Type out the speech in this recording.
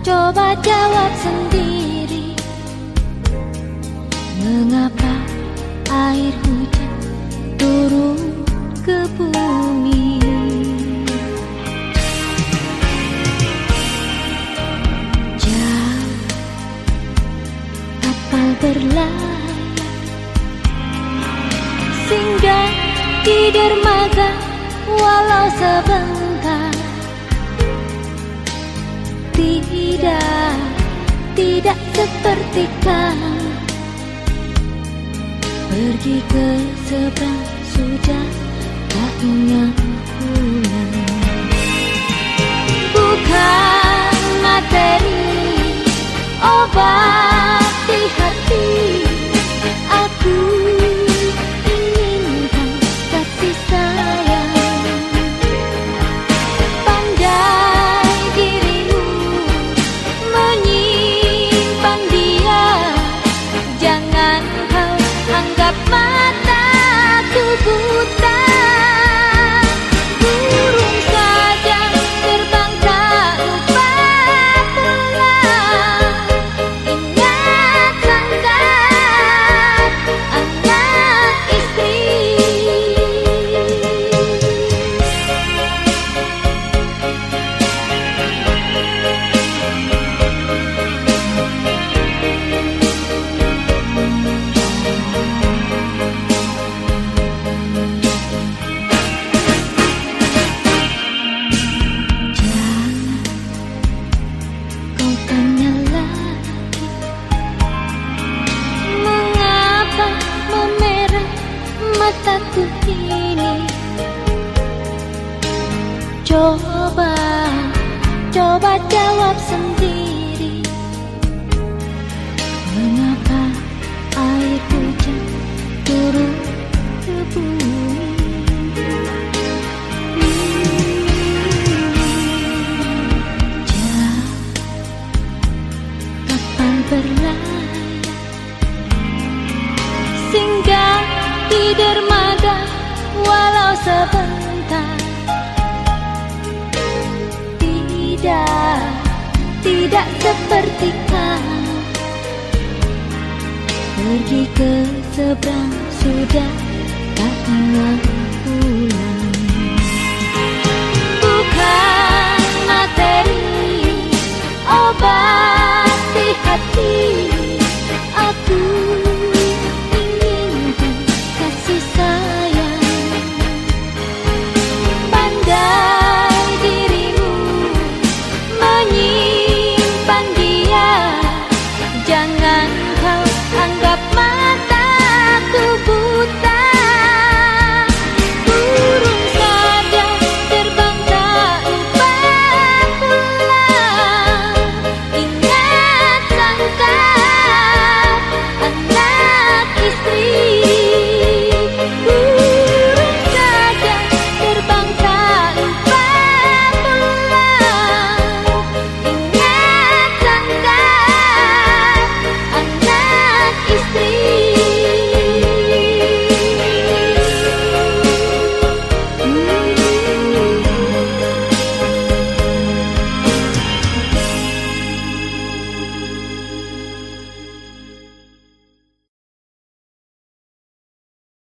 jawab sendiri. Mengapa air hujan turun ke bumi? Jauh kapal berlayar. Singgah di dermaga walau sebentar tidak seperti kau Pergi ke seberang sudah tak ingat pulang Coba, coba jawab sendiri. Mengapa air hujan turun ke bumi? Jauh kapal berlayar? Singgah di dermaga walau sebentar tidak seperti kau. Pergi ke seberang sudah งานเขาทางกลับมา